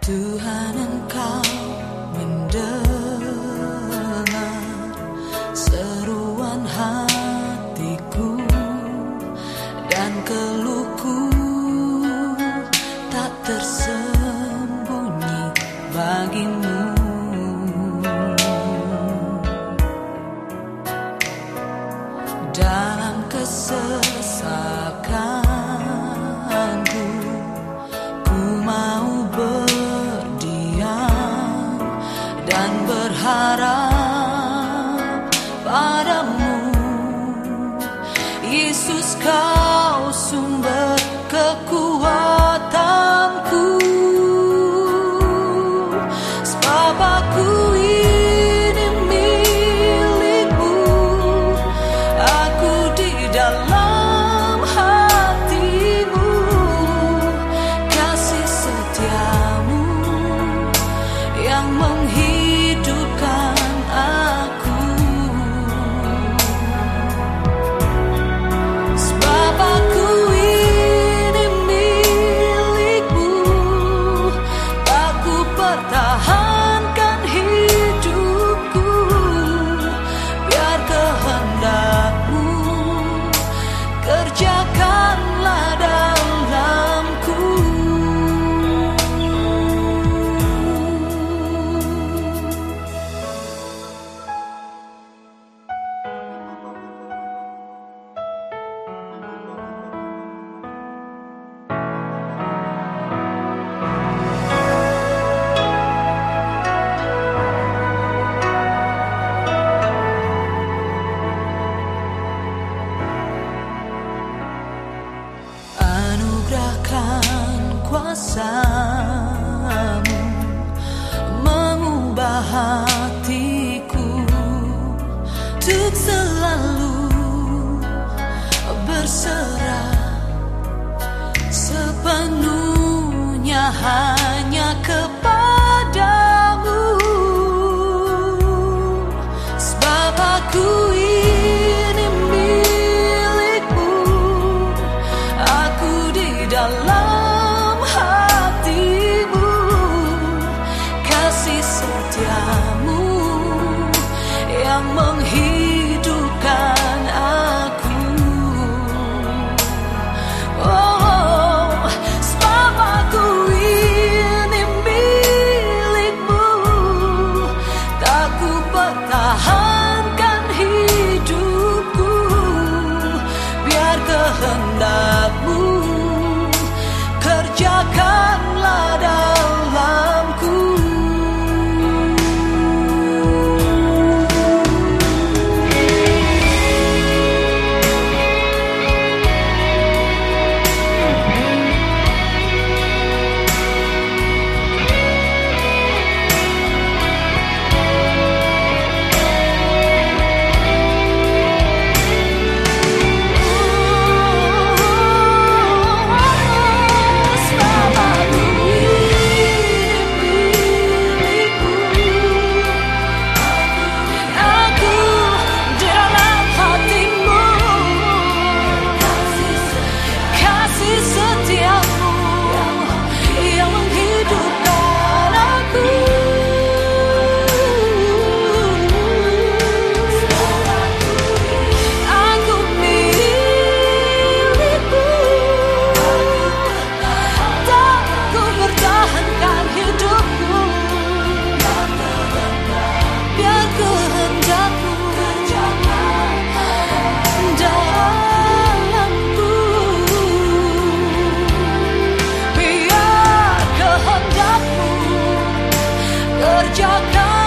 Tuhan engkau mendengar seruan hatiku dan keluhku tak tersembunyi bagimu. Yesus kau sumber akan kuasamu mengubah hatiku untuk selalu berserah sepenuhnya hati. 梦 your love.